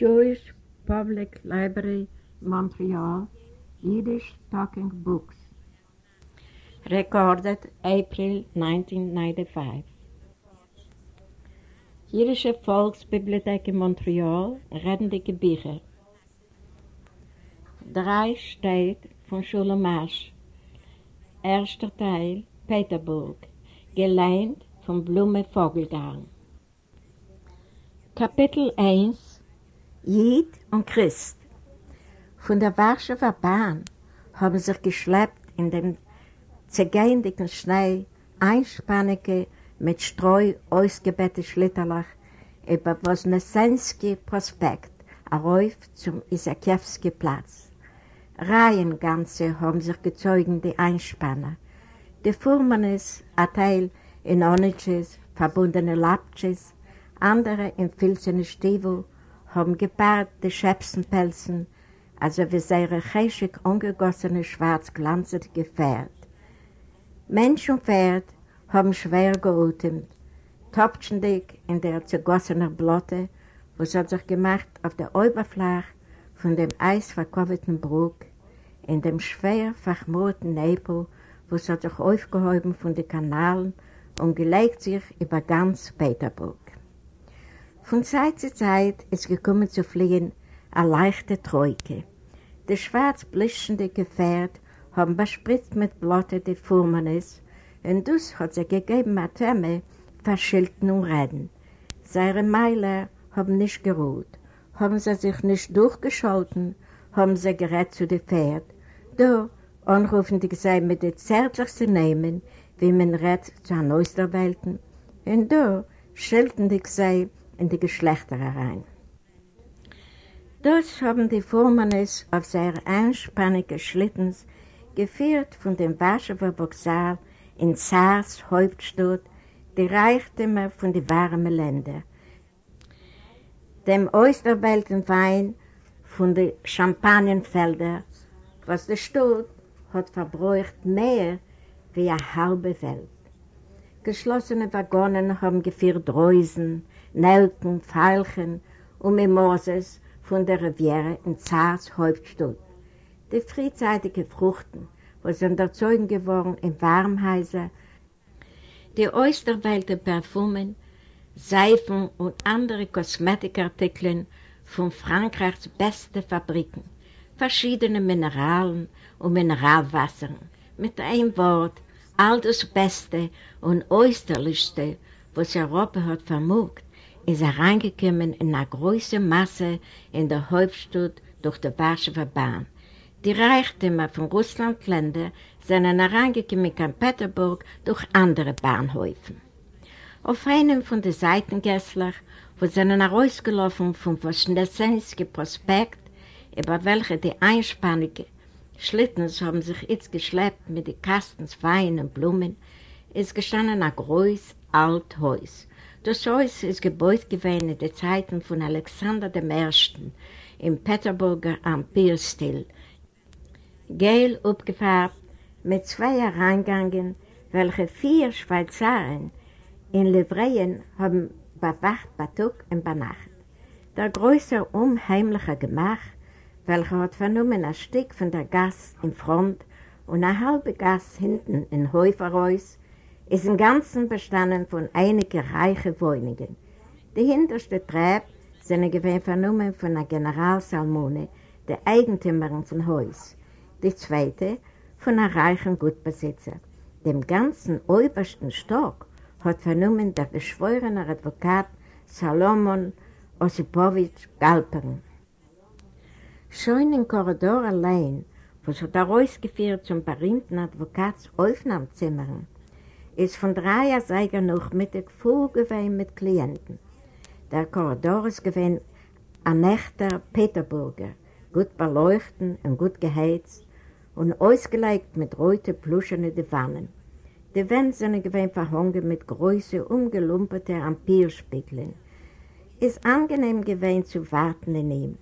Jewish Public Library, Montreal, Yiddish Talking Books. Recorded April 1995. Jiddische Volksbibliothek in Montreal, Reddendike Bücher. Drei steht von Schule Marsch. Erster Teil, Peterburg, geleint von Blume Vogelgarn. Kapitel 1 Jid und Christ. Von der Warschauer Bahn haben sich geschleppt in dem zergeindigen Schnee einspannige, mit Streu ausgebette Schlitterlach über Wosnesensky Prospekt herauf zum Isakiewski Platz. Reihen ganze haben sich gezogen, die Einspanner. Die Fuhrmannes, ein Teil in Onitsches, verbundene Lapches, andere in filzene Stiefel, haben gepaart die Schäpsenpelzen, also wie seine chäschig ungegossene schwarz glanzende Gefährt. Mensch und Pferd haben schwer gerutemt, topfendig in der zergossenen Blotte, wo es hat sich gemacht auf der Oberfläche von dem eisverkoverten Bruck, in dem schwer verchmurten Nebel, wo es hat sich aufgehoben von den Kanalen und gelegt sich über ganz Peterburg. Von Zeit zu Zeit ist gekommen zu fliegen eine leichte Troike. Das schwarz blischende Gefährt haben bespritzt mit Blotte die Fuhrmannes und das hat sie gegeben mit Themme verschilten und reden. Seine Meiler haben nicht geruht, haben sie sich nicht durchgeschalten, haben sie gerät zu dem Pferd. Da anrufen die sei mit den zärtlichsten Namen, wie man rät zu einer Neusterwelten. Und da schelten die sei in die Geschlechter herein. Das haben die Fuhrmannes auf seine einspannige Schlittens geführt von dem Warschauer Boxal in Zars Hauptstadt, die Reichtümer von den warmen Ländern. Dem Osterwelten Wein von den Champagnenfeldern, was der Stadt hat verbräucht mehr wie eine halbe Welt. Geschlossene Waggonen haben geführt Reusen, Nelken, Veilchen und Mimoses von der Riviere in Zars Hauptstadt. Die frühzeitigen Fruchten, wo sind erzeugen geworden in Warmhäuser, die äußerweite Parfumen, Seifen und andere Kosmetikartikel von Frankreichs besten Fabriken, verschiedene Mineralen und Mineralwassern, mit einem Wort all das Beste und Äußerlichste, was Europa hat vermogt, ist er reingekommen in eine große Masse in der Hauptstadt durch die Warschauer Bahn. Die Reichtümer von Russland-Ländern sind hereingekommen in Peterburg durch andere Bahnhöfen. Auf einem von den Seitengässlern, wo sie herausgelaufen vom Voschnesensky Prospekt, über welche die einspannige Schlittens haben sich jetzt geschleppt mit den Kastens Wein und Blumen, ist gestanden ein großes, altes Haus. Das Haus ist gebaut gewesen in den Zeiten von Alexander I. im Peterburger Ampirstil. Gel abgefärbt mit zwei Reingängen, welche vier Schweizeren in Livreien haben bewacht bei Tag und bei Nacht. Der größere, unheimliche Gemach, welcher hat vernommen ein Stück von der Gas in Front und eine halbe Gasse hinten in Häuferhäus ist im Ganzen bestanden von einigen reichen Wohnungen. Die hinterste Treppe sind gewähnt vernommen von einer Generalsalmone, der Eigentümerin von Haus. Die zweite von einem reichen Gutbesitzer. Dem ganzen obersten Stock hat vernommen der geschworene Advokat Salomon Osipowitsch Galpern. Schon im Korridor allein, wo es hat er rausgeführt zum berühmten Advokats Aufnahmzimmern, ist von drei Seiger noch Mittag vorgewehen mit Klienten. Der Korridor ist gewesen ein echter Peterburger, gut beleuchtet und gut geheizt und ausgelegt mit roten pluschenen Divanen. Die Wände sind gewesen verhangen mit großen, umgelumperten Ampierspiegeln. Ist angenehm gewesen zu warten in ihm.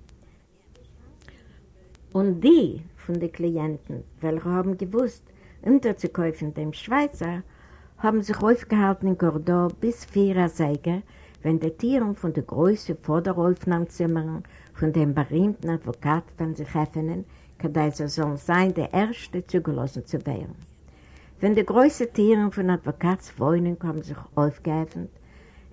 Und die von den Klienten, welche haben gewusst, unterzukaufen dem Schweizer, haben sich aufgehalten im Korridor bis vier Säge, wenn die Tiere von der Größe vor der Aufnahmezimmer von dem berühmten Advokat von sich öffnen, kann dieser Sohn sein, der Erste zugelassen zu werden. Wenn die größten Tiere von Advokats Wohnung haben sich aufgeöffnet,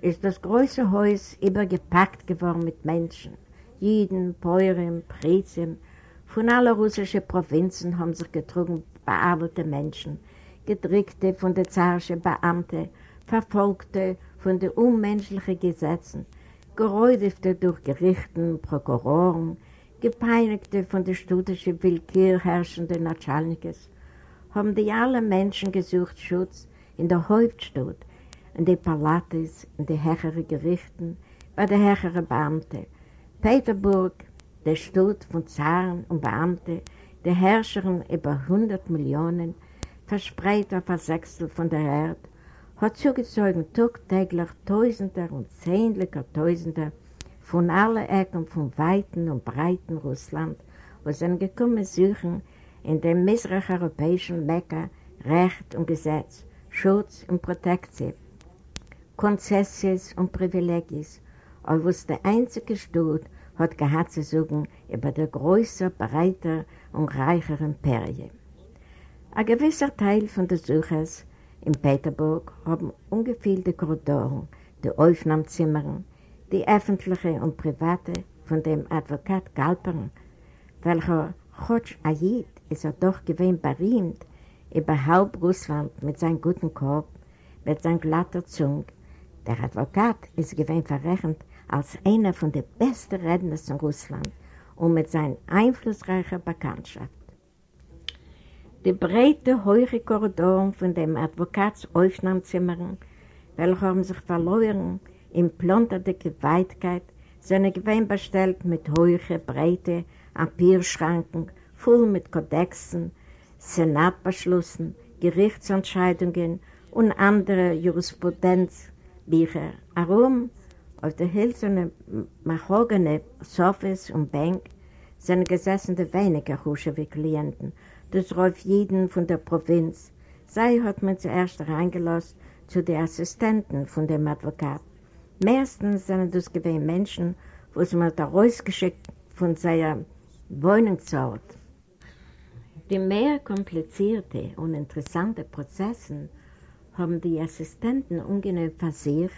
ist das große Haus übergepackt geworden mit Menschen. Jiden, Päuren, Präzien, von allen russischen Provinzen haben sich getrunken bearbeitete Menschen, Gedrückte von den zarischen Beamten, Verfolgte von den unmenschlichen Gesetzen, Geräudigte durch Gerichten, Prokuroren, Gepeinigte von der studischen Willkür herrschenden Natschalnikes, haben die alle Menschen gesucht Schutz in der Hauptstadt, in den Palates, in den höheren Gerichten, bei den höheren Beamten. Peterburg, der Stadt von Zaren und Beamten, der Herrscherin über 100 Millionen, verspreit auf ein Sechstel von der Erde, hat zugezogen tagtäglich Tausender und Zehnlicher Tausender von allen Ecken von weiten und breiten Russland, wo sie gekommen suchen in dem misrach-europäischen Mekka Recht und Gesetz, Schutz und Protektion, Konzessions und Privilegien, aber wo es der einzige Staat hat gehabt zu suchen über der größer, breiter und reicheren Imperien. Ein gewisser Teil von den Suchers in Peterburg haben ungefüllte Korridoren, die Aufnahmezimmer, die öffentliche und private von dem Advokat Galpern, welcher Chotsch Ayid ist er doch gewinn berühmt über halb Russland mit seinem guten Korb, mit seinem glatter Zung. Der Advokat ist gewinn verrechnet als einer von den besten Rednern in Russland und mit seiner einflussreichen Bekanntschaft. Die breite, hohe Korridoren von dem Advokatsaufnahmezimmer, welche haben sich verloren in plonterdicke Weitkeit, sind gewinn bestellt mit hohen, breite Ampierschranken, voll mit Kodexen, Senatbeschlüssen, Gerichtsentscheidungen und andere Jurisprudenzbücher. Warum? Auf der hölzernen Mahogene Sofas und Bank sind gesessen die weniger Husche wie Klienten, das Rolf Jeden von der Provinz. Sei hat man zuerst reingelassen zu den Assistenten von dem Advokat. Meistens sind das gewesen Menschen, wo sie mal da rausgeschickt von seiner Wohnungsort. Die mehr komplizierte und interessante Prozesse haben die Assistenten ungenügend sich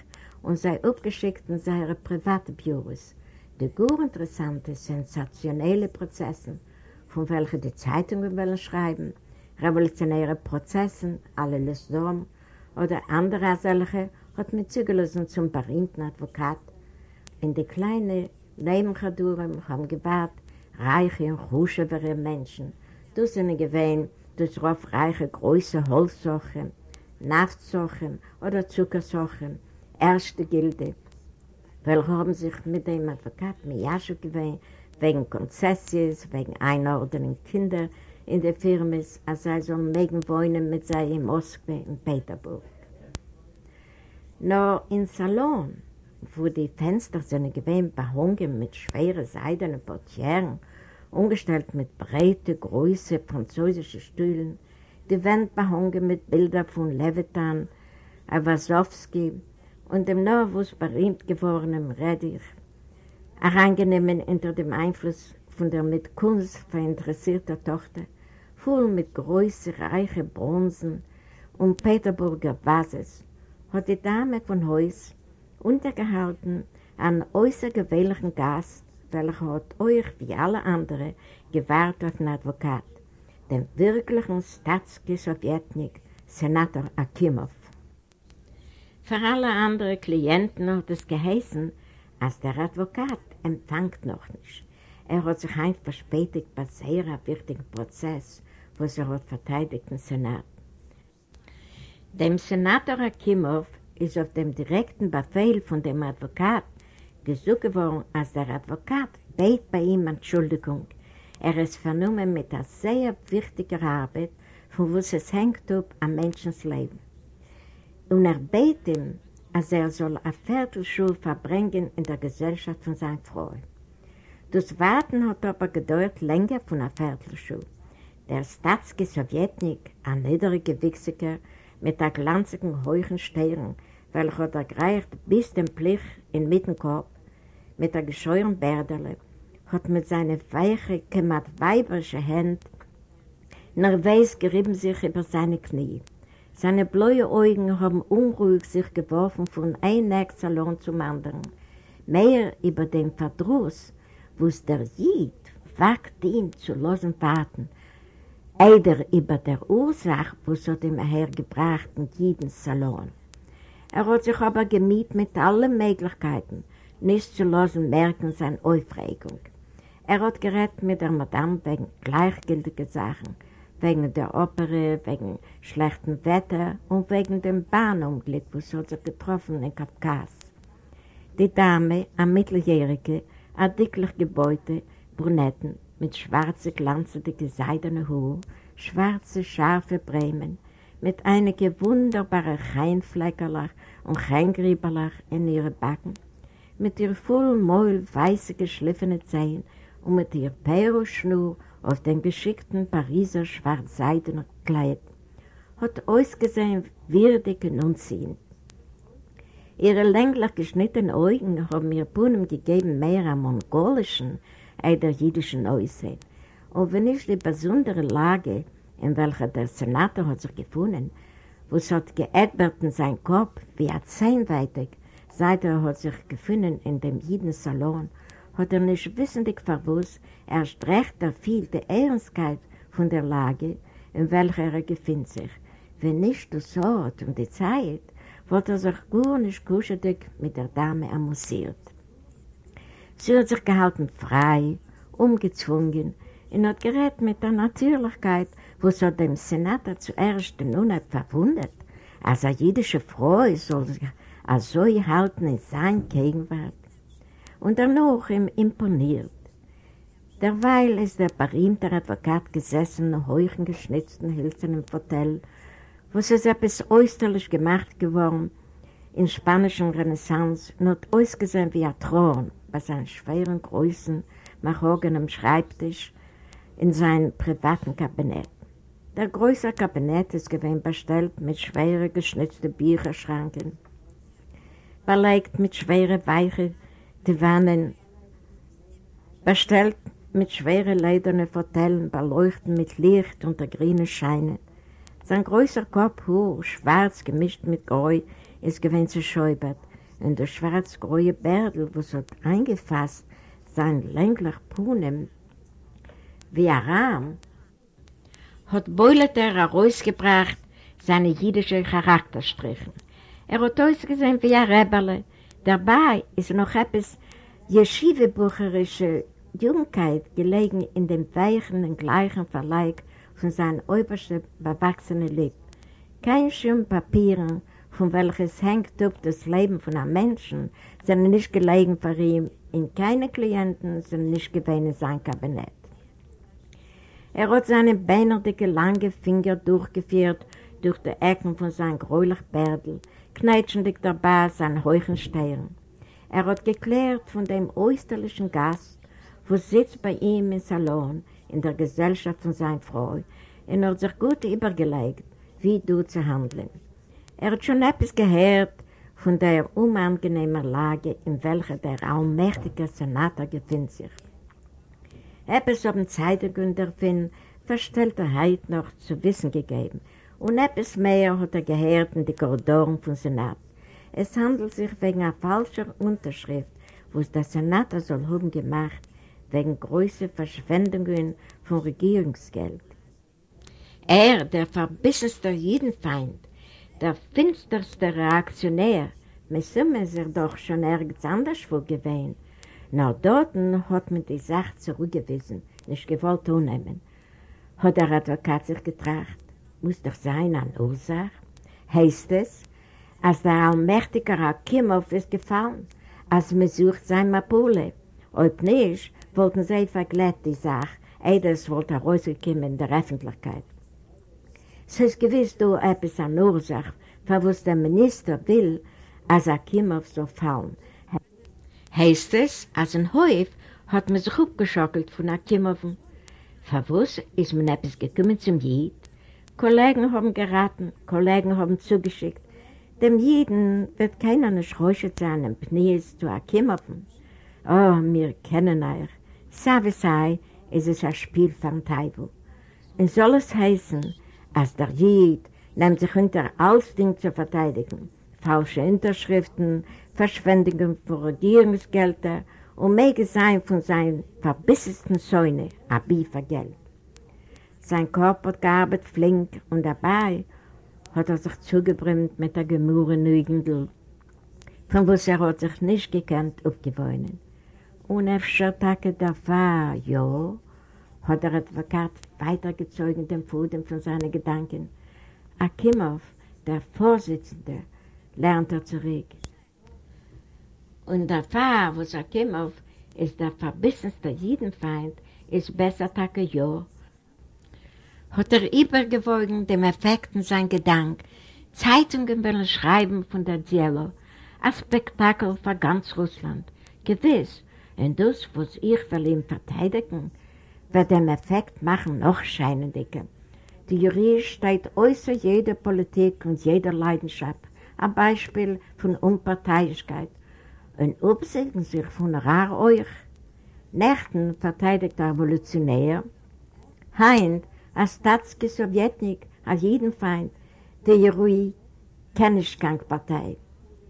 und sei aufgeschickt in seine privaten Büros. Die gut interessante, sensationelle Prozesse von welchen die Zeitungen wollen schreiben, revolutionäre Prozesse, alle Lissdom oder andere solche, hat man zugelassen zum berühmten Advokat. In die kleinen Nebenchaduren haben gewartet reiche und huschevere Menschen. Das sind gewähnt, das rauf reiche große Holzsachen, Naftsachen oder Zuckersachen, erste Gilde. Welche haben sich mit dem Advokat Miyashu gewähnt, wegen Konzessions, wegen Einordnung Kinder in der Firmis, als sei so mögen wohnen mit sei in Moskau und Peterburg. Nur im Salon, wo die Fenster sind gewähnt behungen mit schweren seidenen Portieren, umgestellt mit breite, große französische Stühlen, die Wände behungen mit Bildern von Levitan, Awasowski und dem Norwus berühmt gewordenen Reddich, hereingenommen unter dem Einfluss von der mit Kunst verinteressierten Tochter, voll mit großen, reichen Bronzen und Peterburger Vases, hat die Dame von Heus untergehalten einen äußergewöhnlichen Gast, welcher hat euch wie alle anderen gewahrt auf den Advokat, den wirklichen Statski-Sowjetnik, Senator Akimov. Für alle anderen Klienten hat es geheißen, als der Advokat empfängt noch nicht. Er hat sich ein verspätigt bei sehr wichtigen Prozess, was er hat verteidigt im Senat. Dem Senator Akimov ist auf dem direkten Befehl von dem Advokat gesucht geworden, als der Advokat bett bei ihm Entschuldigung. Er ist vernommen mit einer sehr wichtigen Arbeit, von was es hängt ab am Menschenleben. Und er bett ihm, als er soll eine Viertelschule verbringen in der Gesellschaft von seiner Frau. Das Warten hat aber gedauert länger von einer Viertelschule. Der Statski Sowjetnik, ein niedriger Wichsiger mit der glanzigen hohen Stirn, welcher der greift bis den Plich in Mittenkorb, mit der gescheuren Bärderle, hat mit seinen weichen, gemacht weiberischen Händen nervös gerieben sich über seine Knie. Seine blauen Augen haben unruhig sich geworfen von einem Salon zum anderen. Mehr über den Verdruss, wo es der Jid wagt ihn zu losen warten, eider über der Ursache, wo es hat ihm hergebracht in jeden Salon. Er hat sich aber gemiet mit allen Möglichkeiten, nicht zu losen merken seine Aufregung. Er hat geredet mit der Madame wegen gleichgültigen Sachen, wegen der Opere, wegen schlechtem Wetter und wegen dem Bahnunglück, was hat sich getroffen in Kafkas. Die Dame, eine Mitteljährige, eine dicklich Gebäude, Brunetten, mit schwarzen, glanzenden, seidenen Haaren, schwarze, scharfe Bremen, mit einigen wunderbaren Cheinfleckerlach und Cheingrieberlach in ihren Backen, mit ihr vollen Mäul weiße geschliffene Zehen und mit ihr Peroschnur auf dem geschickten Pariser schwarzseidenen Kleid, hat ausgesehen würdig und unziehend. Ihre länglich geschnittenen Augen haben mir Punem gegeben mehr am mongolischen als der jüdischen Aussehen. Und wenn ich die besondere Lage, in welcher der Senator hat sich gefunden, wo es hat geädbert in seinem Kopf wie ein Zehnweitig, seit er hat sich gefunden in dem jeden Salon, hat er nicht wissendig verwusst, erst recht erfiel die Ernstkeit von der Lage, in welcher er gefindet sich. Wenn nicht das Ort und die Zeit, wird er sich gar nicht kuschelig mit der Dame amusiert. Sie hat sich gehalten frei, umgezwungen und hat gerät mit der Natürlichkeit, wo so dem Senator zuerst nun hat verwundert, als eine jüdische Frau soll sich so halten in sein Gegenwart und danach ihm imponiert. Derweil ist der berühmte Advokat gesessen in hohen geschnitzten Hülsen im Hotel, wo es etwas äußerlich gemacht geworden in spanischen Renaissance hat ausgesehen wie ein Thron bei seinen schweren Größen, mahogenem Schreibtisch in seinem privaten Kabinett. Der größere Kabinett ist gewesen bestellt mit schweren geschnitzten Bücherschranken, belegt mit schweren, weichen Divanen, bestellt mit schweren ledernen Vertellen, beleuchten mit Licht und der grünen Scheine. Sein größer Kopf, hoch, schwarz gemischt mit Gräu, ist gewesen zerschäubert und der schwarz-gräue Bärdel, was hat eingefasst, sein länglich Punem, wie ein Rahm, hat Beuleter herausgebracht seine jüdischen Charakterstrichen. Er hat ausgesehen wie ein Rebelle. Dabei ist noch etwas Yeshive-bucherische Jungkeit gelegen in dem weichen und gleichen Verleih von seinem obersten bewachsenen Lipp. Kein schön Papieren, von welches hängt up das Leben von einem Menschen, sind nicht gelegen für ihn, in keine Klienten sind nicht gewähnt in sein Kabinett. Er hat seine beinerdicke, lange Finger durchgeführt durch die Ecken von seinem gräulichen Bärdel, knetschendig dabei seinen hohen Stirn. Er hat geklärt von dem österlichen Gast, wo sitzt bei ihm im Salon, in der Gesellschaft von seiner Frau, und hat sich gut übergelegt, wie du zu handeln. Er hat schon etwas gehört von der unangenehmen Lage, in welcher der allmächtige Senator befindet sich. Etwas dem Zeitungen davon, Verstellterheit noch zu wissen gegeben. Und etwas mehr hat er gehört in die Korridoren vom Senat. Es handelt sich wegen einer falschen Unterschrift, was der Senat soll haben gemacht, wegen größer Verschwendungen von Regierungsgeld. Er, der verbissenste Judenfeind, der finsterste Reaktionär, müssen wir sich doch schon nirgends anders vorgewehen. Nach dort hat man die Sache zurückgewiesen, nicht gewollt annehmen. Hat der Advokat sich getracht, muss doch sein an Ursache. Heißt es, als der allmächtige Akimov ist gefallen, als man sucht sein Mapule. Ob nicht, wollten sie verglätt die Sache, Eides wollte rausgekommen in der Öffentlichkeit. Es ist gewiss, du etwas an Ursache, für was der Minister will, als Akimov so fallen. Heißt es, als ein Häuf hat man sich abgeschockelt von Akimov. Für was ist man etwas gekommen zum Jid? Kollegen haben geraten, Kollegen haben zugeschickt, dem Jeden wird keiner nicht räuschert sein, im Pnees zu erkimmerfen. Oh, wir kennen euch. Save sei, ist es ein Spiel von Teufel. Und soll es heißen, als der Jid nimmt sich unter alles Ding zu verteidigen, falsche Unterschriften, Verschwendungen von Regierungsgelder und möge sein von seinen verbissesten Säune ein Biefergeld. Sein Körper hat gearbeitet flink und dabei hat er sich zugebrimmt mit der Gemurre Neugendl, von was er hat sich nicht gekannt aufgewohnen. Öfter Tage davor, ja, hat der Advokat weitergezogen den Fuden von seinen Gedanken. Akimov, der Vorsitzende, lernt er zurück. Und der Pfarr, wo Akimov ist der verbissenste Jidenfeind, ist besser Tage, ja, hat er übergewogen dem Effekten sein Gedanke, Zeitungen will schreiben von der Zielo, ein Spektakel für ganz Russland. Gewiss, und das, was ich will ihm verteidigen, wird dem Effekt machen noch scheinendiger. Die Jury steht außer jeder Politik und jeder Leidenschaft, ein Beispiel von Unparteilichkeit, und obsiegen sich von rar euch. Nächten verteidigt der Revolutionär, Heint a statske Sowjetnik, a jeden Feind, der Jerui, Kennischgangpartei.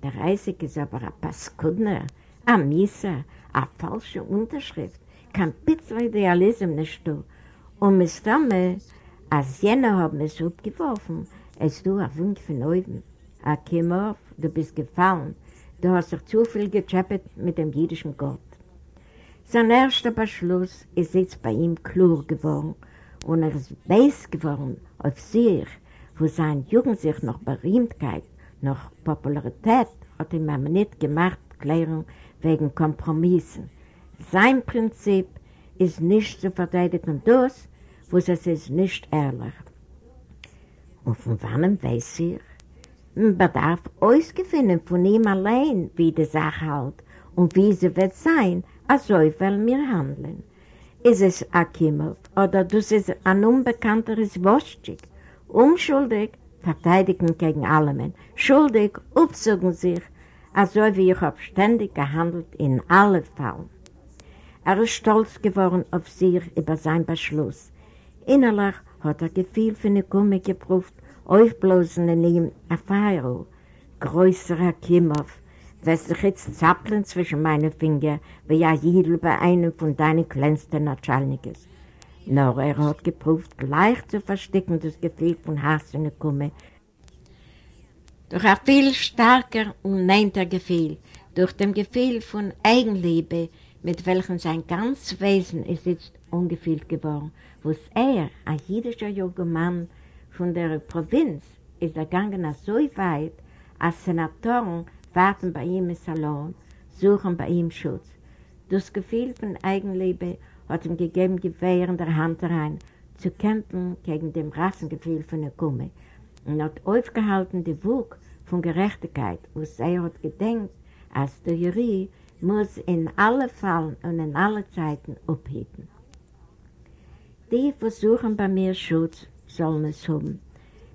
Der Reisig ist aber a Paskudner, a Mieser, a falsche Unterschrift, kein bisschen Idealism nicht du. Und mit Stamme, als jener haben es abgeworfen, es du a Wunsch von oben. Akimov, du bist gefallen, du hast dich zu viel gechappet mit dem jüdischen Gott. Sein erster Beschluss ist jetzt bei ihm klar geworden, und er ist weiß geworden auf sich, wo seine Jugend sich noch Berühmtheit, noch Popularität hat ihm aber nicht gemacht, Klärung wegen Kompromissen. Sein Prinzip ist nicht zu verteidigen das, wo es ist nicht ehrlich. Und von wann weiß ich? Man bedarf ausgefinden von ihm allein, wie die Sache halt und wie sie wird sein, als soll wir handeln. Ist es Akimov oder das ist ein unbekannteres Wurststück? Unschuldig verteidigen gegen alle Schuldig aufsuchen sich, also wie ich habe ständig gehandelt in allen Fällen. Er ist stolz geworden auf sich über seinen Beschluss. Innerlich hat er Gefühl für eine Kumme geprüft, aufblosen in ihm Feier, größerer Akimov, wirst sich jetzt zappeln zwischen meinen Fingern, wie ein Jidl bei einem von deinen kleinsten Natschalnikes. Nur er hat geprüft, gleich zu verstecken das Gefühl von Hass und Kumme. Durch ein viel stärker und neinter Gefühl, durch dem Gefühl von Eigenliebe, mit welchem sein ganzes Wesen ist jetzt ungefühlt geworden, was er, ein jüdischer junger Mann von der Provinz, ist ergangen so weit, als Senatoren warten bei ihm im Salon, suchen bei ihm Schutz. Das Gefühl von Eigenliebe hat ihm gegeben, Gewehr in der Hand rein, zu kämpfen gegen dem Rassengefühl von der Kumme und hat aufgehalten die Wug von Gerechtigkeit, wo er hat gedenkt, als der Jury muss in alle Fallen und in alle Zeiten abheben. Die versuchen bei mir Schutz, sollen es haben.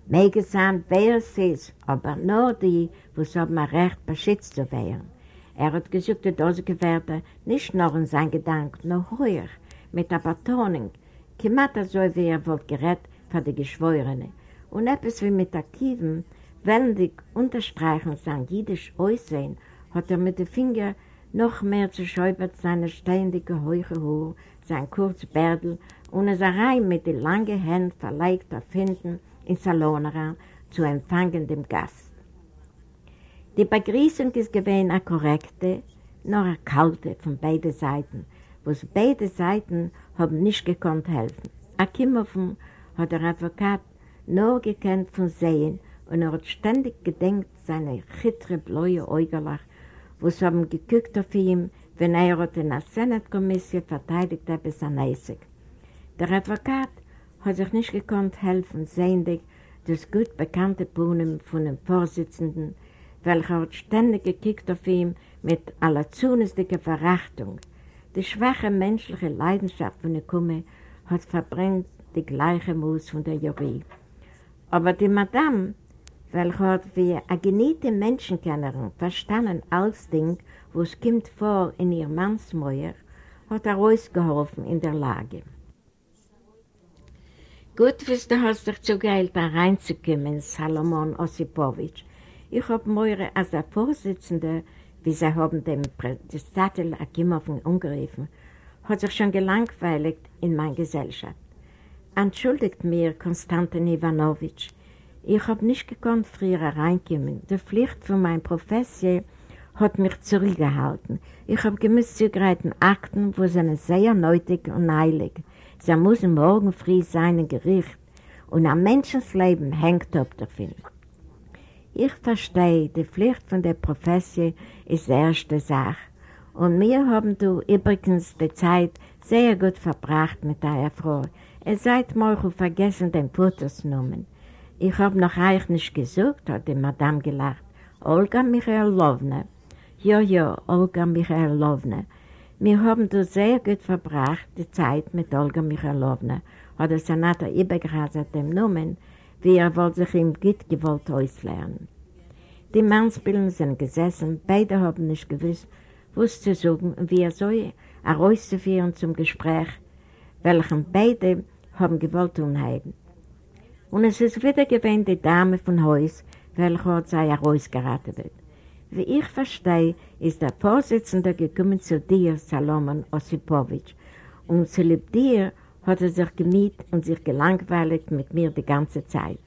Möge sein, wer es ist, aber nur die, wo es haben ein Recht, beschützt zu werden. Er hat gesagt, dass das Gewerbe nicht nur in seinen Gedanken, noch höher, mit der Betonung, Kemat so, wie er wollte gerät für die Geschworene. Und etwas wie mit Aktiven, wellendig unterstreichen sein jüdisch Aussehen, hat er mit den Fingern noch mehr zerschäubert seine ständige hohe Haar, sein kurz Bärdel und es rein mit den langen Händen verlegt auf hinten in Salon rein zu empfangen dem Gast. Die Begrüßung ist gewesen eine korrekte, nur eine kalte von beiden Seiten, wo beide Seiten haben nicht gekonnt helfen. Akimofen hat der Advokat nur gekannt von Sehen und er hat ständig gedenkt seine chitre, blaue Äugerlach, wo sie haben geguckt auf ihn, wenn er hat in der Senatkommission verteidigt hat bis an Eisig. Der Advokat hat sich nicht gekonnt helfen, sehendig das gut bekannte Brunnen von dem Vorsitzenden, welcher hat ständig gekickt auf ihn mit aller zunächstiger Verachtung. Die schwache menschliche Leidenschaft von der Kumme hat verbrennt die gleiche Mus von der Jury. Aber die Madame, welche hat wie eine geniete Menschenkennerin verstanden alles Ding, wo es kommt vor in ihr Mannsmäuer, hat er ausgeholfen in der Lage. Gut, wirst du hast dich zu Geld da reinzukommen, Salomon Osipowitsch. Ich hab Meure als der Vorsitzende, wie sie haben dem Präsidentel Akimofen umgerufen, hat sich schon gelangweiligt in meiner Gesellschaft. Entschuldigt mir, Konstantin Ivanovich, ich hab nicht gekonnt früher reinkommen. Die Pflicht von meiner Profession hat mich zurückgehalten. Ich hab gemisst zu greiten Akten, wo sie sehr nötig und eilig Sie muss morgen früh sein ein Gericht und ein Menschenleben hängt ab davon. Ich verstehe, die Pflicht von der Profession ist die erste Sache. Und wir haben du übrigens die Zeit sehr gut verbracht mit deiner Frau. Ihr seid mal vergessen, den Fotos genommen. Ich habe noch euch nicht gesucht, hat die Madame gelacht. Olga Michailowna. Ja, ja, Olga Michailowna. Wir haben da sehr gut verbracht, die Zeit mit Olga Michailowna, hat der Senator übergerasert dem Namen, wie er wohl sich ihm gut gewollt auslernen. Die Mannsbilden sind gesessen, beide haben nicht gewusst, was zu und wie er soll herauszuführen zum Gespräch, welchen beide haben gewollt unheiden. Und es ist wieder gewähnt die Dame von Haus, welche hat sie herausgeraten wird. Wie ich verstehe, ist der Vorsitzende gekommen zu dir, Salomon Osipowitsch, und zu lieb dir hat er sich gemiet und sich gelangweilt mit mir die ganze Zeit.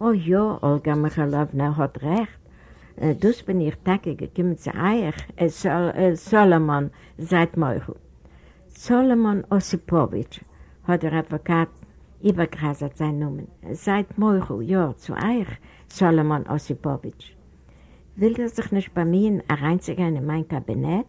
Oh ja, Olga Michalowna hat recht. Äh, das bin ich Tage gekommen zu euch, äh, Sol äh, Solomon, seid Meuchel. Solomon Osipowitsch hat der Advokat übergrasert sein Namen. Seid Meuchel, ja, zu euch, Solomon Osipowitsch. Will er sich nicht bei mir reinzugehen in mein Kabinett?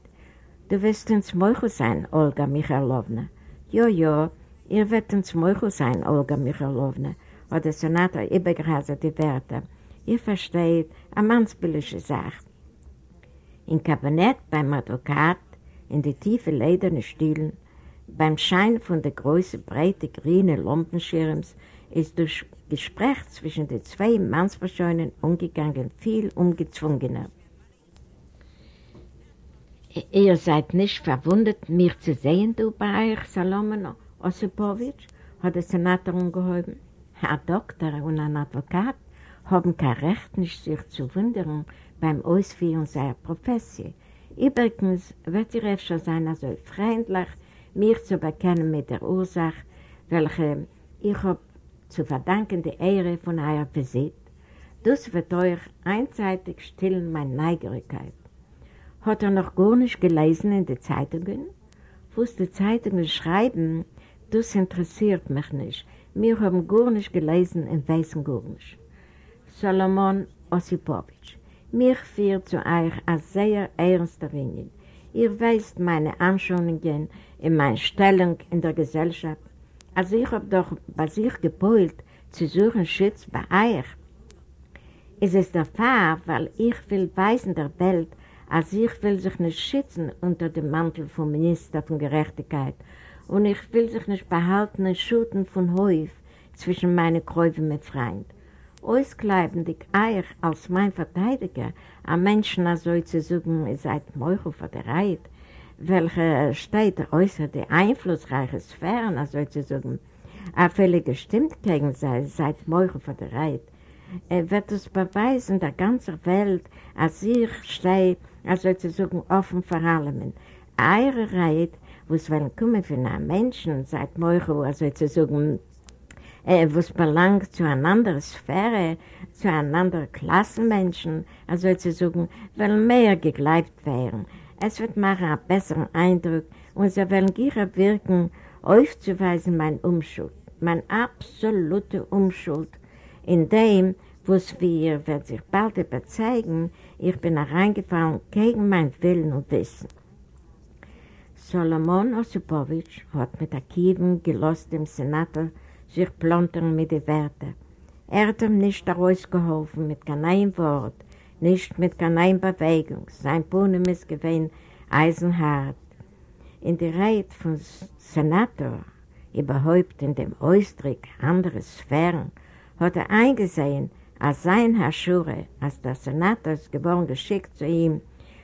Du wirst ins Meuchel sein, Olga Michailowna. Jo, jo, ihr werdet ins Meuchel sein, Olga Michailowna, hat der Senator übergerasert die Werte. Ihr versteht, eine mannsbillige Sache. Im Kabinett beim Advokat, in die tiefe lederne Stühlen, beim Schein von der großen, breite, grünen Lampenschirms, ist durch Gespräch zwischen den zwei Mannspersonen umgegangen, viel umgezwungener. Ihr seid nicht verwundert, mich zu sehen, du bei euch, Salomon Osipowitsch, hat der Senator umgehoben. Herr Doktor und ein Advokat haben kein Recht, nicht sich zu wundern beim Ausführen seiner Profession. Übrigens wird ihr öfter sein, also freundlich, mich zu bekennen mit der Ursache, welche ich habe zu verdanken die Ehre von eurer Visit. Das wird euch einseitig stillen meine Neugierigkeit. Hat er noch gar nicht gelesen in den Zeitungen? Was die Zeitungen schreiben, das interessiert mich nicht. Wir haben gar nicht gelesen und wissen gar nicht. Solomon Osipowitsch, mich führt zu euch als sehr ernster Ringen. Ihr weißt meine Anschauungen in meiner Stellung in der Gesellschaft also ich habe doch bei sich gebeult, zu suchen Schutz bei euch. Es ist der Fall, weil ich will weisen der Welt, als ich will sich nicht schützen unter dem Mantel vom Minister von Gerechtigkeit und ich will sich nicht behalten in Schuten von Häuf zwischen meinen Kräuven mit Freund. Dich euch als mein Verteidiger, ein Menschen so zu suchen, ihr seid Meuchel vor der Reit, welche steht äußer die einflussreiche Sphären, also zu sagen, auch völlig gestimmt gegen sie, seit morgen von der Reit, er wird es beweisen der ganzen Welt, als ich stehe, also zu sagen, offen vor allem. Eure Reit, wo es wollen kommen von einem Menschen, seit morgen, also zu sagen, äh, was belangt zu einer anderen Sphäre, zu einer anderen Klassenmenschen, also zu sagen, weil mehr gegleibt werden. Es wird machen einen besseren Eindruck und sie werden gerne wirken, aufzuweisen mein Umschuld, meine absolute Umschuld, in dem, was wir, wird sich bald überzeugen, ich bin hereingefallen gegen mein Willen und Wissen. Solomon Osipowitsch hat mit Akiven gelost dem Senator sich plantern mit den Werten. Er hat ihm nicht herausgeholfen mit keinem Wort, nicht mit keiner Bewegung. Sein Puhnen ist gewesen eisenhart. In der Reihe von Senator, überhaupt in dem Ausdruck anderer Sphären, hat er eingesehen, als sein Herr Schure, als der Senator ist geboren geschickt zu ihm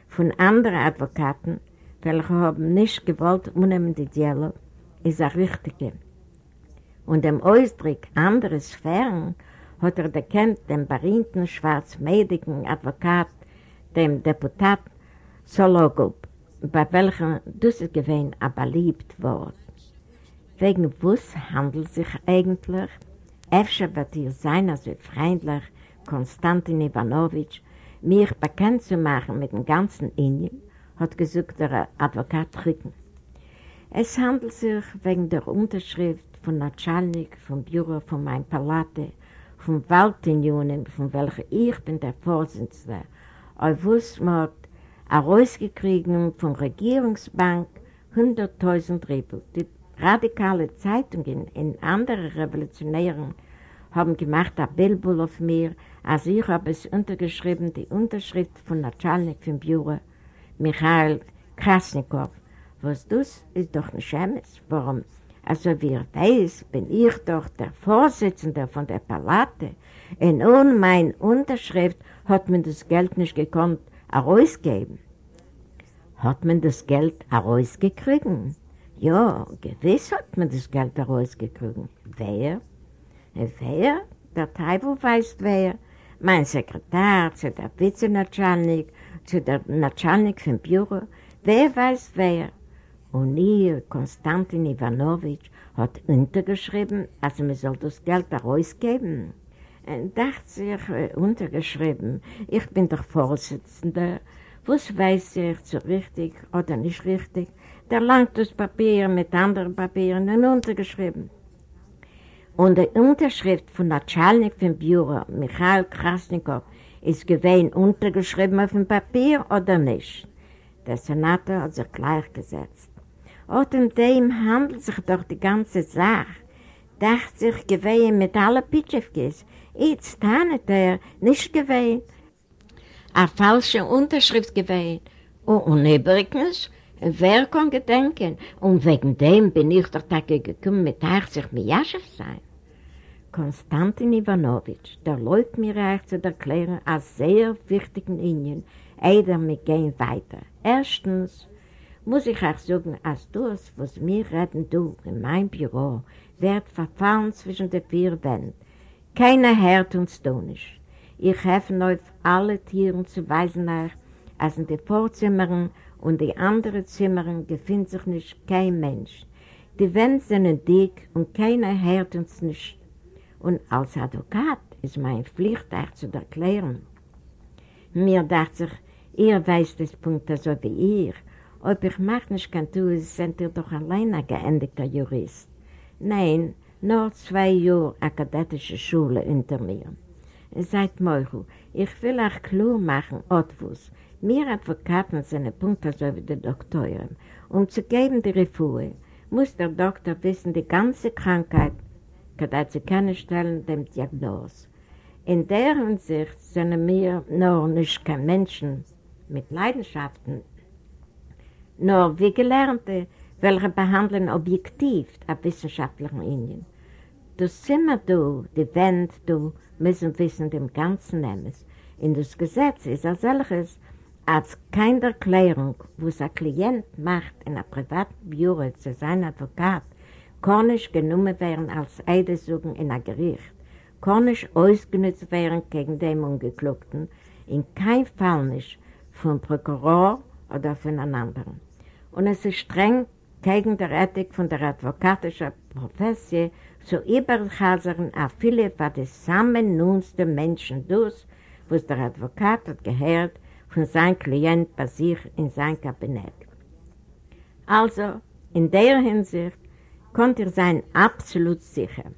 von anderen Advokaten, welche haben nicht gewollt, unnehmen die Dialog, ist er richtige. Und dem Ausdruck anderer Sphären hat er gekannt den berühmten schwarzmädigen Advokat, dem Deputat Sologub, bei welchem das ist gewesen, aber liebt Wort. Wegen was handelt sich eigentlich? Efter wird ihr sein, also freundlich, Konstantin Ivanovich, mich bekannt zu machen mit dem ganzen Indien, hat gesagt der Advokat Tricken. Es handelt sich wegen der Unterschrift von Natschalnik, vom Büro von meinem Palate, von Waldunionen, von welcher ich bin der Vorsitzende, auf was man herausgekriegt von Regierungsbank 100.000 Rubel. Die radikale Zeitungen in anderen Revolutionären haben gemacht ein Billbull auf mir, als ich habe es untergeschrieben, die Unterschrift von Natschalnik vom Büro, Michael Krasnikow. Was das ist doch ein Schemes. Warum? Also wie er weiß, bin ich doch der Vorsitzende von der Palate. Und ohne meine Unterschrift hat man das Geld nicht gekonnt herausgeben. Hat man das Geld herausgekriegt? Ja, gewiss hat man das Geld herausgekriegt. Wer? Wer? Der Teufel weiß wer. Mein Sekretär, zu der Vizenatschalnik, zu der Natschalnik vom Büro. Wer weiß wer? Und ihr, Konstantin Ivanovich, hat untergeschrieben, also man soll das Geld herausgeben. Und dachte sich, äh, untergeschrieben, ich bin doch Vorsitzender, was weiß ich so richtig oder nicht richtig? Der langt das Papier mit anderen Papieren und untergeschrieben. Und die Unterschrift von Natschalnik vom Büro, Michael Krasnikow, ist gewähnt untergeschrieben auf dem Papier oder nicht? Der Senator hat sich Und in dem handelt sich doch die ganze Sache. Dacht sich gewähnt mit allen Pitschewkis. Jetzt hat er nicht gewähnt. Eine falsche Unterschrift gewähnt. Und, und übrigens, wer kann gedenken? Und wegen dem bin ich der Tag gekommen, mit sich Mijaschew sein. Konstantin Ivanovich, der läuft mir reich zu erklären, als sehr wichtigen Indien, Eider, wir gehen weiter. Erstens, muss ich auch sagen, als das, was wir reden, du, in meinem Büro, wird verfahren zwischen den vier Wänden. Keiner hört uns da nicht. Ich helfe auf alle Tieren zu weisen nach, als in den Vorzimmern und die anderen Zimmern befindet sich nicht kein Mensch. Die Wände sind dick und keiner hört uns nicht. Und als Advokat ist meine Pflicht, euch zu erklären. Mir dachte ich, ihr weißt das Punkt so wie ihr, ob ich mache nicht kann tun, sind ihr doch allein ein geendigter Jurist. Nein, nur zwei Jahre akademische Schule unter mir. Seid Meuchel, ich will euch klar machen, etwas. Wir Advokaten sind ein Punkt so wie die Doktoren. Um zu geben die Refuge, muss der Doktor wissen, die ganze Krankheit, kann sie kennenstellen, dem Diagnose. In der Hinsicht sind wir nur nicht kein Menschen mit Leidenschaften, nur wie Gelernte, welche behandeln objektiv auf wissenschaftlichen Linien. Das Zimmer, du, die Wand, du, müssen wissen dem ganzen Nemes. In das Gesetz ist als solches, als keine Erklärung, was ein Klient macht in einem privaten Büro zu seinem Advokat, kann nicht genommen werden als Eidesuchen in einem Gericht, kann nicht ausgenutzt werden gegen den Ungeklugten, in keinem Fall nicht vom Prokuror oder von einem anderen. Und es ist streng gegen die Ethik von der advokatischen Profession, so überhasern auch viele von den zusammennunsten Menschen durch, was der Advokat hat gehört von seinem Klient bei sich in sein Kabinett. Also, in der Hinsicht konnte er sein absolut sicher.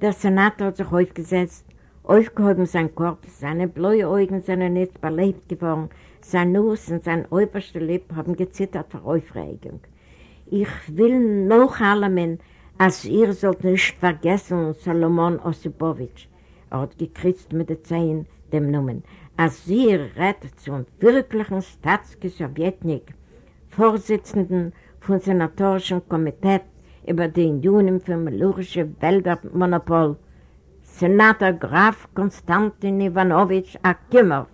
Der Senator hat sich aufgesetzt, aufgehoben sein Kopf, seine blauen Augen sind nicht belebt geworden, sein Nuss und sein oberste Lipp haben gezittert vor Aufregung. Ich will noch allemen, als ihr sollt nicht vergessen, Salomon Osipowitsch, er hat gekritzt mit den Zehen dem Namen, als sie rettet zum wirklichen Staatssowjetnik, Vorsitzenden vom Senatorischen Komitee über den Juni für melurische Wäldermonopol, Senator Graf Konstantin Ivanovich Akimov.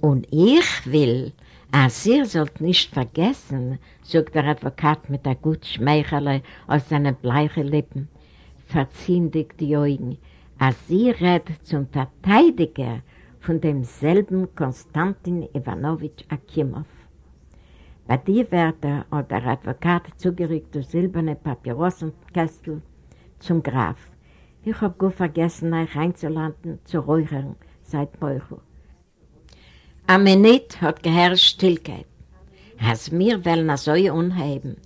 Und ich will, als ihr sollt nicht vergessen, sagt der Advokat mit der gut Schmeicherle aus seinen bleichen Lippen, verziehen dich die Augen, als sie redet zum Verteidiger von demselben Konstantin Ivanovich Akimov. Bei die Wörter hat der Advokat zugerückt durch silberne Papyrossenkästel zum Graf. Ich hab gut vergessen, euch einzulanden, zu räuchern, seit Meuchel. Am Minute hat geherrscht Stillkeit. Als wir wollen so unheben,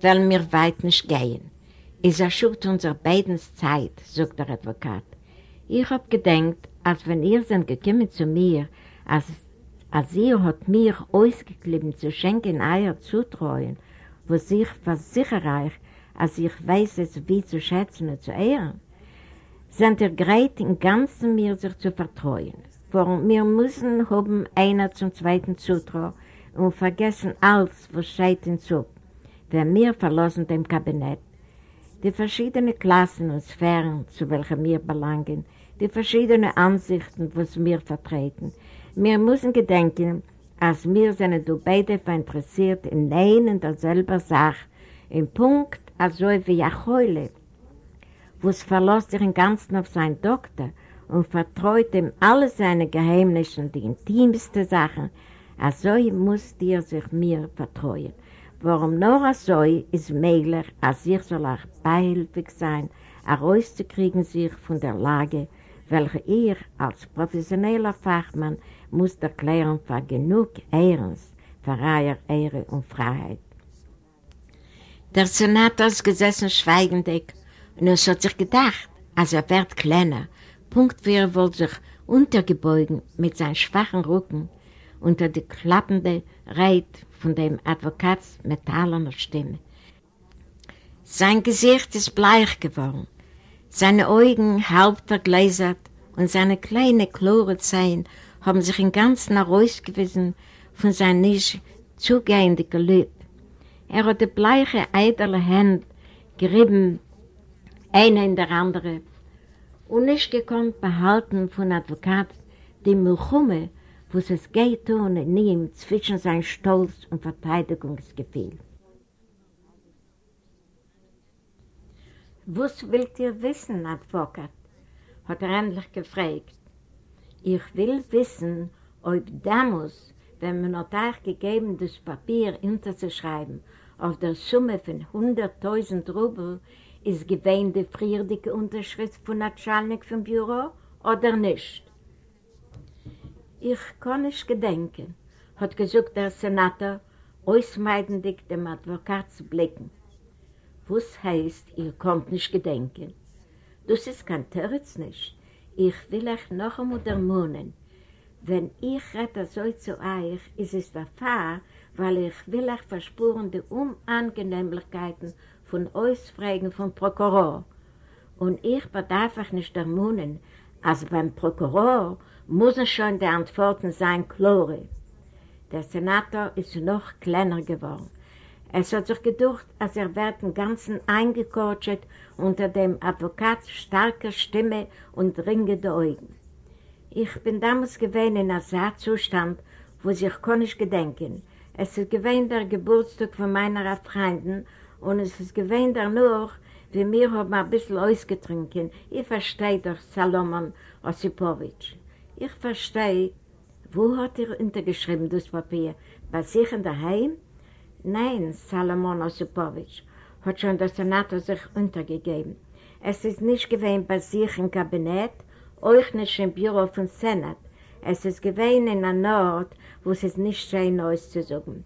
wollen wir weit nicht gehen. Ist er schuld unserer beiden Zeit, sagt der Advokat. Ich hab gedacht, als wenn ihr sind gekommen zu mir, als, als ihr hat mir ausgeklebt zu schenken Eier zutreuen, wo sich versichere euch, als ich weiß es, wie zu schätzen und zu ehren, sind ihr bereit, im Ganzen mir sich zu vertreuen. Vor wir müssen haben einer zum zweiten zutrauen und vergessen alles, was steht in Zug, wenn wir verlassen dem Kabinett. Die verschiedenen Klassen und Sphären, zu welchen wir belangen, die verschiedenen Ansichten, was wir vertreten. Wir müssen gedenken, als wir sind du beide interessiert in einer und derselben Sache, im Punkt, also wie Achoile, wo es sich im Ganzen auf seinen Doktor und vertraut ihm alle seine Geheimnisse und die intimsten Sachen, also muss dir sich mir vertrauen. Warum nur so ist möglich, als ich soll auch beihilfig sein, herauszukriegen sich von der Lage, welche ihr als professioneller Fachmann muss erklären für genug Ehrens, für Ehre und Freiheit. Der Senator ist gesessen schweigendig und es hat sich gedacht, als er wird kleiner, Punkt wie er wohl sich untergebeugen mit seinem schwachen Rücken unter die klappende Reit von dem Advokats metallener Stimme. Sein Gesicht ist bleich geworden, seine Augen halb vergläsert und seine kleinen klare Zehen haben sich im Ganzen herausgewiesen von seinem nicht zugehenden Gelüt. Er hat die bleiche, eitle Hände gerieben, eine in der andere, und nicht gekonnt behalten von Advokat die Milchumme, wo es geht tun in ihm zwischen sein Stolz und Verteidigungsgefühl. Was wollt ihr wissen, Advokat? hat er endlich gefragt. Ich will wissen, ob damals, wenn man hat euch gegeben, das Papier hinterzuschreiben, auf der Summe von 100.000 Rubel, ist gewähnt die friedige Unterschrift von Natschalnik vom Büro oder nicht? Ich kann nicht gedenken, hat gesagt der Senator, ausmeidendig dem Advokat zu blicken. Was heißt, ihr könnt nicht gedenken? Das ist kein Territz nicht. Ich will euch noch einmal ermahnen. Wenn ich rette so zu euch, ist es der Fall, weil ich will euch verspuren die Unangenehmlichkeiten von Ausfragen vom Prokuror. Und ich bedarf euch nicht ermahnen, als beim Prokuror müssen schon die Antworten sein, Chlore. Der Senator ist noch kleiner geworden. Es hat sich gedacht, als er wird im Ganzen eingekortet unter dem Advokats starker Stimme und dringende Augen. Ich bin damals gewesen in einem Saatzustand, wo sich kann ich gedenken. Es ist gewesen der Geburtstag von meiner Freunden und es ist gewesen danach, wie wir haben ein bisschen ausgetrinken. Ich verstehe doch Salomon Osipowitsch. Ich verstehe, wo hat er untergeschrieben, das Papier? Bei sich in der Heim? Nein, Salomon Osipowitsch hat schon der Senator sich untergegeben. Es ist nicht gewesen bei sich im Kabinett, euch nicht im Büro vom Senat. Es ist gewesen in einem Ort, wo es ist nicht schön auszusuchen.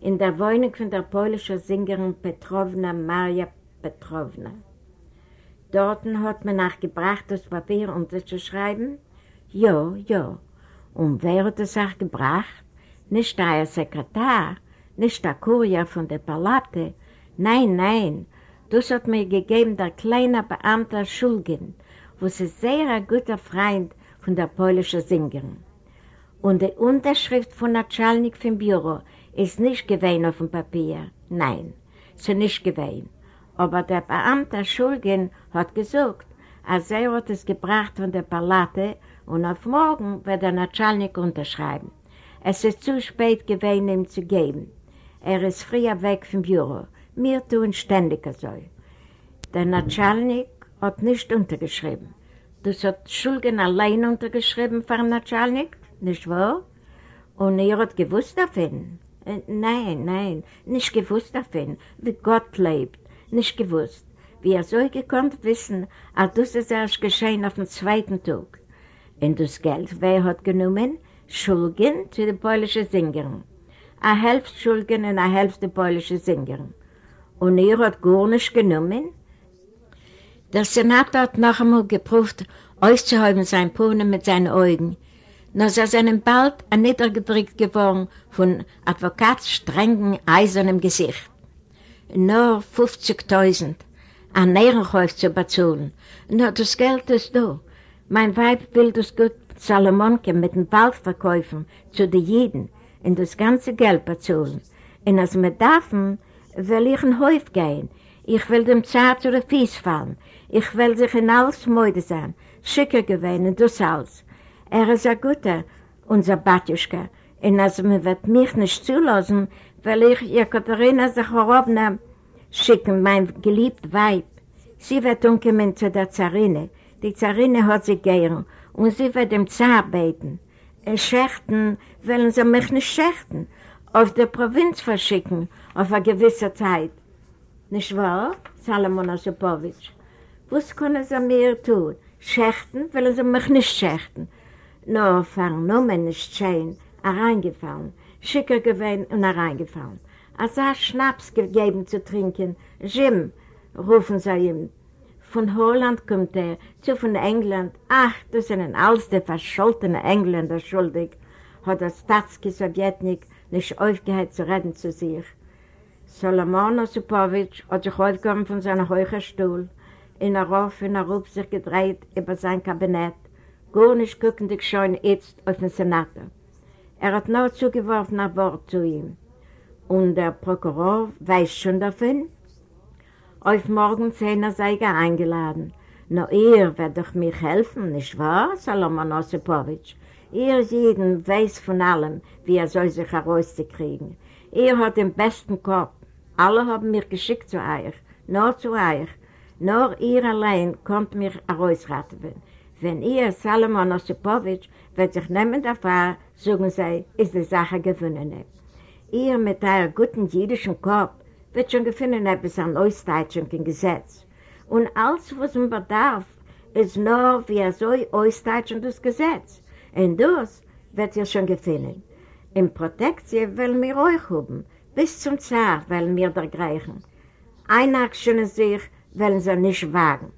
In der Wohnung von der polnischen Sängerin Petrovna Maria Petrovna. Dort hat man nachgebracht, das Papier unterzuschreiben. Ja, ja. Und wer hat das auch gebracht? Nicht der Sekretär, nicht der Kurier von der Palate. Nein, nein. Das hat mir gegeben der kleine Beamte Schulgen, was ist sehr ein guter Freund von der polnischen Sängerin. Und die Unterschrift von der Schalnik vom Büro ist nicht gewesen auf dem Papier. Nein, sie nicht gewesen. Aber der Beamte Schulgen hat gesagt, als er hat es gebracht von der Palate und auf morgen wird der Natschalnik unterschreiben. Es ist zu spät gewesen, ihm zu geben. Er ist früher weg vom Büro. Wir tun ständig so. Der Natschalnik hat nicht untergeschrieben. Das hat Schulgen allein untergeschrieben den Natschalnik, nicht wahr? Und er hat gewusst davon. Äh, nein, nein, nicht gewusst davon, wie Gott lebt nicht gewusst, wie er so gekonnt wissen, als das ist erst geschehen auf dem zweiten Tag. Und das Geld, wer hat genommen? Schulden zu den polnischen Sängern. Eine Hälfte Schulden und eine Hälfte polnische Sänger. Und er hat gar nicht genommen. Der Senator hat noch einmal geprüft, auszuhalten sein Pune mit seinen Augen. Nur sei seinem bald erniedrigedrückt geworden von Advokats strengen, eisernem Gesicht. nur 50.000 an Ehrenhäuf zu bezahlen. Nur das Geld ist da. Mein Weib will das gut Salomonke mit dem Wald verkaufen zu den Jeden und das ganze Geld bezahlen. Und als wir dürfen, will ich in Häuf gehen. Ich will dem Zart zu den Fies fallen. Ich will sich in alles Mäude sein, schicker gewähnen, das alles. Er ist ein guter, unser Batjuschka. Und als man wird mich nicht zulassen, weil ich Jekaterina Sacharowna schicken, mein geliebt Weib. Sie wird umkommen zu der Zarine. Die Zarine hat sie gern und sie wird dem Zar beten. Schächten wollen sie mich nicht schächten, auf der Provinz verschicken, auf eine gewisse Zeit. Nicht wahr, Salomon Osipowitsch? Was können sie mir tun? Schächten wollen sie mich nicht schächten. Nur vernommen ist schön, reingefallen. Schicker gewesen und reingefallen. Als er Schnaps gegeben zu trinken, Jim, rufen sie ihm. Von Holland kommt er, zu von England. Ach, das sind alles die verscholtenen Engländer schuldig, hat der Statski-Sowjetnik nicht aufgehört zu reden zu sich. Solomon Osipowitsch hat sich aufgekommen von seinem hohen Stuhl, in der Rauf und der Ruf sich gedreht über sein Kabinett, gar nicht guckend schon jetzt auf den Senator. Er hat nur zugeworfen ein Wort zu ihm. Und der Prokuror weiß schon davon. Auf morgen zehn er sei er eingeladen. Nur er wird doch mir helfen, nicht wahr, Salomon Osipowitsch? Ihr jeden weiß von allem, wie er soll sich herauszukriegen. Er hat den besten Kopf. Alle haben mir geschickt zu euch, nur zu euch. Nur ihr allein kommt mir herausraten. Wenn ihr, Salomon Osipowitsch, wird sich nehmen davon, sagen sie, ist die Sache gefunden. Ihr mit eurem guten jüdischen Kopf wird schon gefunden etwas an Österreichung im Gesetz. Und alles, was man bedarf, ist nur, wie er soll Österreichung das Gesetz. Und das wird ja schon gefunden. In Protektion wollen wir euch haben, bis zum Zar wollen wir da greifen. Einer schon sich wollen sie nicht wagen.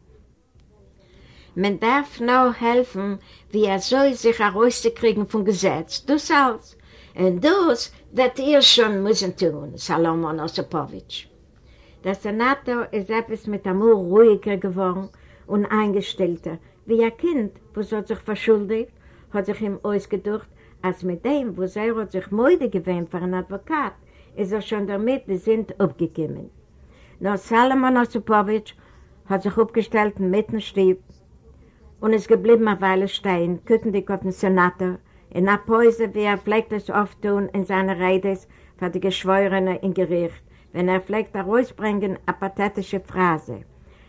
Man darf nur helfen, wie er soll sich herauszukriegen vom Gesetz. Das alles. Und das wird ihr schon müssen tun, Salomon Osipowitsch. Der Senator ist etwas mit Amor ruhiger geworden und eingestellter. Wie ein Kind, was hat sich verschuldigt, hat sich ihm ausgedacht, als mit dem, wo er sich müde gewöhnt für einen Advokat, ist er schon damit, sind aufgekommen. Nur Salomon Osipowitsch hat sich aufgestellt mit dem Stieb und ist geblieben eine Weile stehen, gucken die auf den Senator, in einer Pause, wie er pflegt es oft tun in seiner Rede für die Geschworene im Gericht, wenn er pflegt herausbringen eine pathetische Phrase.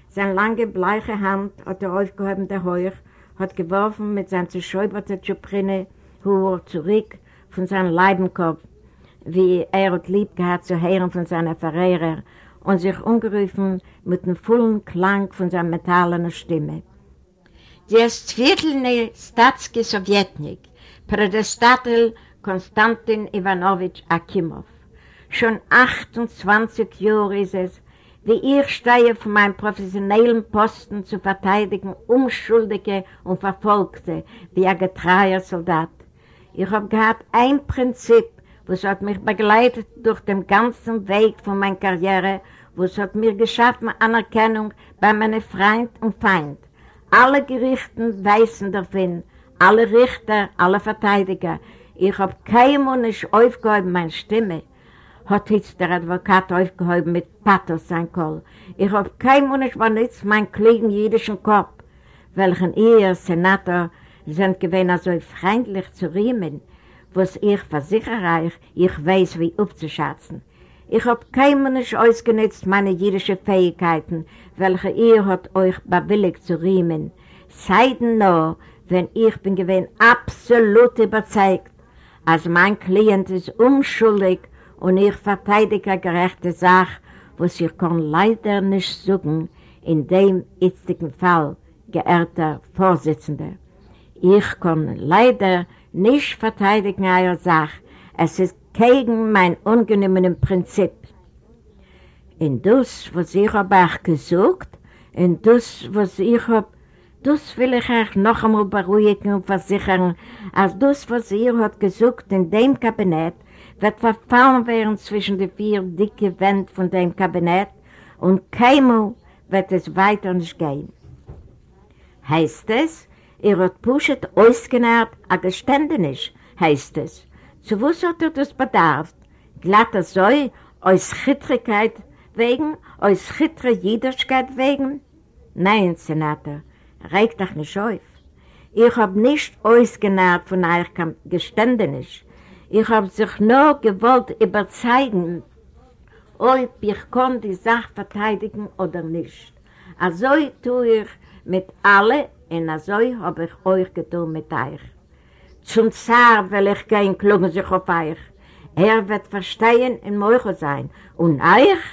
Seine lange, bleiche Hand hat er aufgehoben der Heuch, hat geworfen mit seinem zerschäuberten Tschuprine Hur zurück von seinem Leibenkopf, wie er hat lieb gehabt zu hören von seiner Verehrer und sich umgerufen mit dem vollen Klang von seiner metallenen Stimme. Jetzt viertelne Statske Sowjetnik, Prädestatel Konstantin Ivanovich Akimov. Schon 28 Jahre ist es, wie ich stehe von meinem professionellen Posten zu verteidigen Unschuldige und Verfolgte wie ein getreuer Soldat. Ich habe gehabt ein Prinzip, was hat mich begleitet durch den ganzen Weg von meiner Karriere, was hat mir geschaffen Anerkennung bei meinen Freund und Feind. Alle Gerichten weisen davon, alle Richter, alle Verteidiger. Ich habe keinem nicht aufgehoben meine Stimme. hat jetzt der Advokat aufgehoben mit Pathos sein Kohl. Ich hab kein Mensch war nichts mein kleinen jüdischen Kopf, welchen ihr, Senator, sind gewesen so freundlich zu riemen, was ich versichere euch, ich weiß, wie aufzuschätzen. Ich hab kein Mensch ausgenutzt meine jüdischen Fähigkeiten, welche ihr hat euch bewilligt zu riemen. Seid nur, wenn ich bin gewesen absolut überzeugt, als mein Klient ist unschuldig und ich verteidige eine gerechte Sache, was ich kann leider nicht suchen, in dem jetzigen Fall, geehrter Vorsitzender. Ich kann leider nicht verteidigen eine Sache, es ist gegen mein ungenehmes Prinzip. In das, was ich habe auch gesucht, in das, was ich habe, das will ich euch noch einmal beruhigen und versichern, als das, was ihr habt gesucht in dem Kabinett, wird verfallen werden zwischen den vier dicken Wänden von dem Kabinett und keinmal wird es weiter nicht gehen. Heißt es, ihr hat Puschet ausgenährt, a Geständnis, heißt es. Zu was hat er das bedarf? Glatter Säu, aus Chittrigkeit wegen, aus chittre Jüdischkeit wegen? Nein, Senator, regt euch nicht auf. Ich hab nicht ausgenährt von euch Geständnis, Ich habe sich nur gewollt überzeugen, ob ich kann die Sache verteidigen oder nicht. Also tue ich mit allen und also habe ich euch getan mit euch. Zum Zar will ich gehen, klugen sich auf euch. Er wird verstehen und Meuchel sein. Und euch?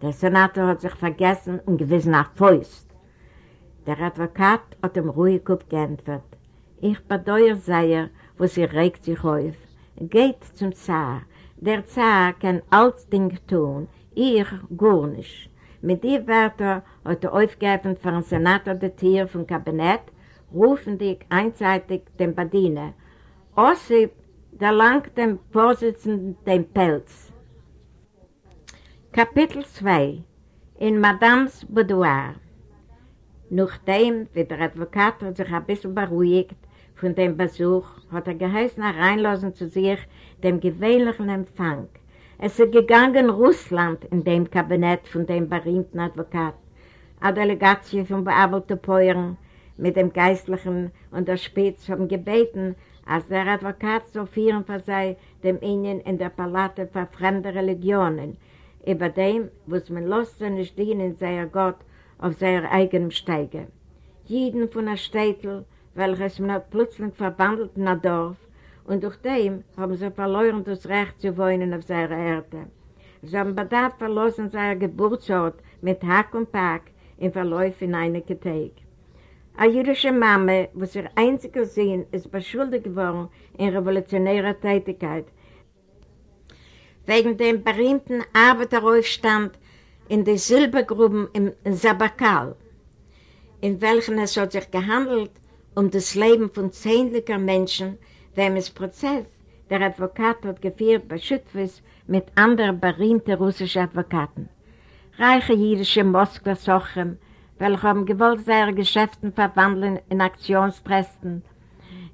Der Senator hat sich vergessen und gewiss nach Fäust. Der Advokat hat ihm ruhig geantwortet. Ich bedeuere sehr, wo sie regt sich auf. geht zum Zar. Der Zar kann alles Ding tun, ich gar nicht. Mit den Wörtern hat er aufgegeben für den Senator der Tier vom Kabinett, rufen die einseitig den Badiner. Ossip, der langt dem Vorsitzenden den Pelz. Kapitel 2 In Madames Boudoir Nachdem, wie der Advokat hat sich ein bisschen beruhigt, von dem Besuch hat er geheißen hereinlassen zu sich dem gewöhnlichen Empfang. Es ist gegangen Russland in dem Kabinett von dem berühmten Advokat. Eine Delegatie von bearbeiteten Päuren mit dem Geistlichen und der Spitz haben gebeten, als der Advokat so führen für sei dem Ihnen in der Palate für fremde Religionen, über dem, was man los nicht dienen, sei er Gott auf seiner eigenen Steige. Jeden von der Städtel, welches man plötzlich verwandelt in ein Dorf, und durch dem haben sie verloren das Recht zu wohnen auf seiner Erde. Sie haben bedarf verlassen seinen Geburtsort mit Hack und Pack im Verlauf in einigen Tag. Eine jüdische Mama, wo ihr einziger Sinn ist beschuldigt geworden in revolutionärer Tätigkeit, wegen dem berühmten Arbeiteraufstand in den Silbergruben im Sabakal, in welchen es hat sich gehandelt um das Leben von zähnlichen Menschen, es Prozess der Advokat hat geführt bei Schüttwes mit anderen berühmten russischen Advokaten. Reiche jüdische Moskwa-Sochem, welche haben gewollt seine Geschäften verwandeln in Aktionspressen,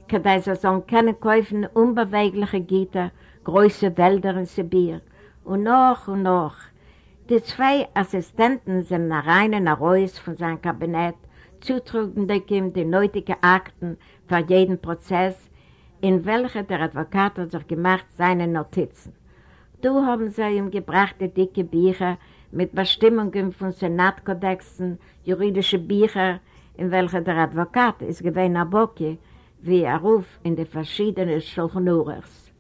kadei sie sollen keine kaufen unbewegliche Gitter, große Wälder in Sibir. Und noch und noch, die zwei Assistenten sind nach rein und raus von seinem Kabinett zutrugen die nötigen Akten für jeden Prozess, in welcher der Advokat hat sich gemacht seine Notizen. Du haben sie ihm gebracht die dicke Bücher mit Bestimmungen von Senatkodexen, juridische Bücher, in welcher der Advokat ist gewesen Aboki, wie er ruf in die verschiedenen Schulchenurers.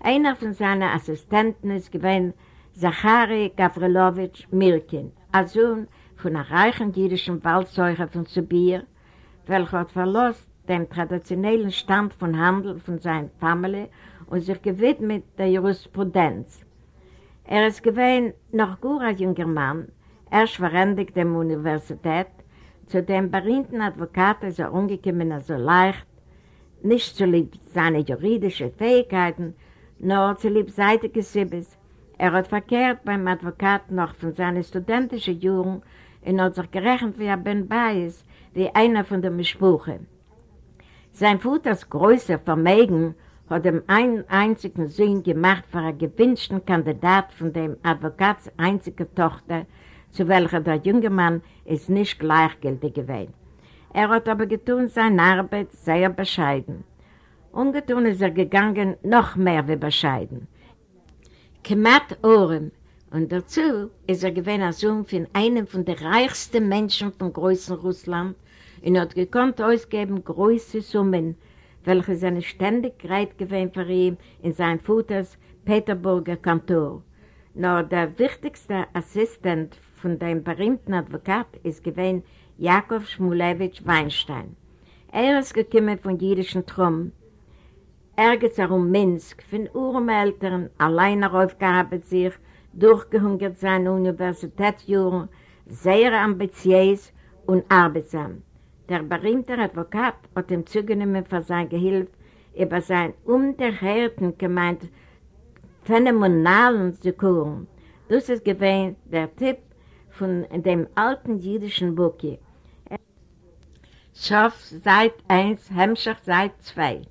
Einer von seinen Assistenten ist gewesen Zachary Gavrilowitsch Mirkin, ein Sohn von einer reichen jüdischen Waldzeuge von Sibir, welcher hat verlost den traditionellen Stand von Handel von seiner Familie und sich gewidmet der Jurisprudenz. Er ist gewesen noch gut ein junger Mann, erst verwendet der Universität, zu dem berühmten Advokat ist er umgekommen so leicht, nicht zu lieb seine juridischen Fähigkeiten, nur zu lieb seitige Sibbes. Er hat verkehrt beim Advokat noch von seinen studentischen Jahren und hat sich gerechnet wie er Ben Bayes, wie einer von den Mischbuchen. Sein Vaters größer Vermögen hat ihm einen einzigen Sohn gemacht für einen gewünschten Kandidat von dem Advokats einziger Tochter, zu welcher der junge Mann ist nicht gleichgültig gewesen. Er hat aber getan seine Arbeit sehr bescheiden. Ungetun ist er gegangen noch mehr wie bescheiden. Kemat Ohren und dazu ist er gewesen als Sohn von einem von den reichsten Menschen von größeren Russland und hat gekonnt ausgeben große Summen, welche seine Ständigkeit gewesen für ihn in seinem Vaters Peterburger Kantor. Nur der wichtigste Assistent von dem berühmten Advokat ist gewesen Jakob Schmulewitsch Weinstein. Er ist gekommen von jüdischen Trumm. Er geht um Minsk, von Urmeltern, allein aufgearbeitet sich, durchgehungert seine Universitätsjuren, sehr ambitiös und arbeitsam. Der berühmte Advokat hat ihm zugenommen für sein Gehilfe über sein unterhärten gemeint phänomenalen Sekuren. Das ist gewesen der Tipp von dem alten jüdischen Buki. Schof seit 1, Hemmschach seit 2.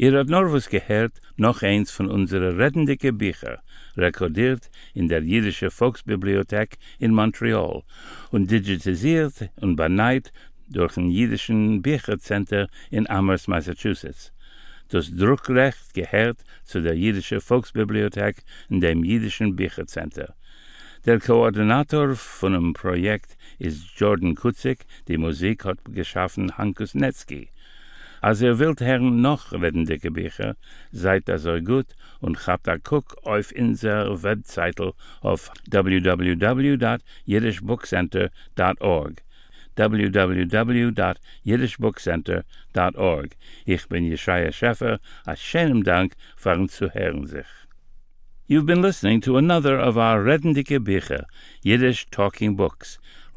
Ihr habt was gehört, noch eins von unseren rettendicke Bücher, rekordiert in der Jüdische Volksbibliothek in Montreal und digitalisiert und beneit durch ein Jüdischen Büchercenter in Amherst, Massachusetts. Das Druckrecht gehört zu der Jüdische Volksbibliothek in dem Jüdischen Büchercenter. Der Koordinator von dem Projekt ist Jordan Kutzik, die Musik hat geschaffen Hankus Netzki. Als ihr wilt hern noch redden dicke Bücher, seid das so gut und habt a guck auf inser Webseite auf www.jiddishbookcenter.org www.jiddishbookcenter.org Ich bin Jeschaya Scheffer, a schönem Dank fahren zu hören sich. You've been listening to another of our Redendike Bücher, Yiddish Talking Books,